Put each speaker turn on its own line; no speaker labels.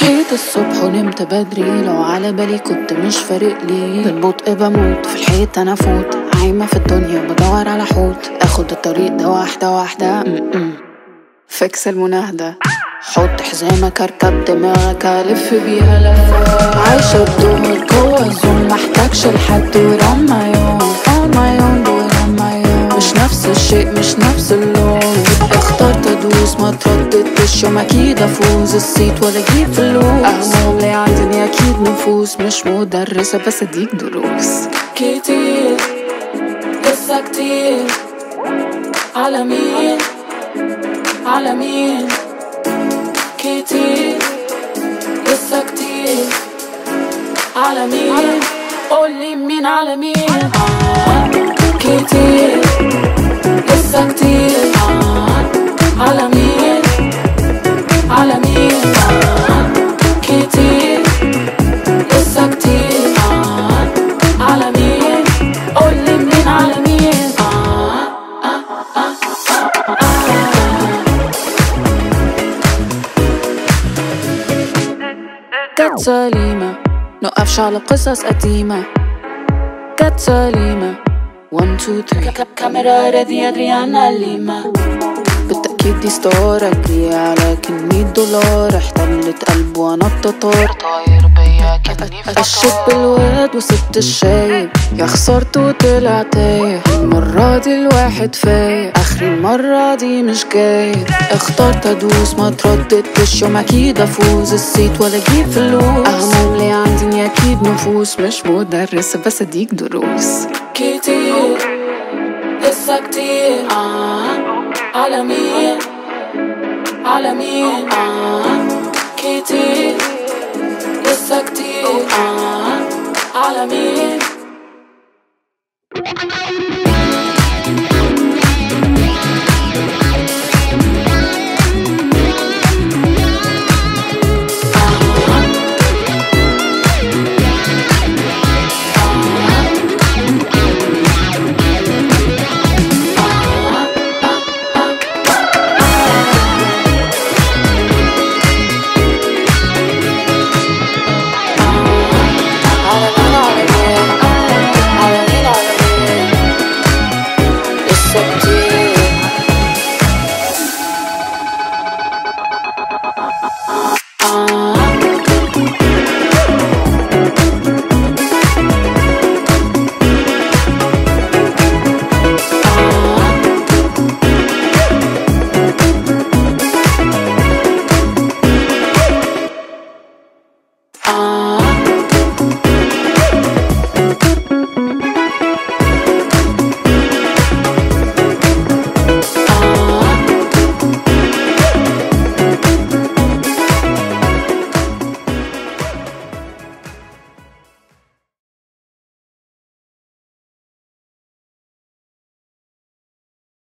صحيت الصبح ونمت بدري لو على بالي كنت مش فارق لي. بالبطء بموت؟ في الحيط أنا فوت عايمة في الدنيا بدور على حوت. آخد الطريق ده واحدة واحدة. م-م. فكس المناهدة. حط حزامك أركب دماغك ألف بيها لفة. عايشة الدور جوا الزوم محتاجش لحد ورا ادوس ما ترددتش يوم أكيد أفوز. الصيت ولا أجيب فلوس. اهم عندني أكيد نفوس مش مدرسة بس أديك دروس. كتير لسه كتير. على مين على مين كتير لسه كتير. على مين قولي مين على مين. كتير. كانت سليمة نقفش على قصص قديمة. كانت سليمة 1 2 3 كاميرا رادي أدريانا ليما. بالتأكيد دي ستار اجري على كمية دولار. احتلت قلب وأنا التتار طاير. قشت بالواد وسبت الشايب يا خسرت وطلع تايه المرة دي الواحد فايق اخري المرة دي مش جاي اخترت أدوس ما ترددتش يوم أكيد أفوز. الصيت ولا أجيب فلوس. اهم اللي عندي أكيد نفوس. مش مدرسة بس أديك دروس. كتير لسه كتير. آه على مين على مين آه كتير. على مين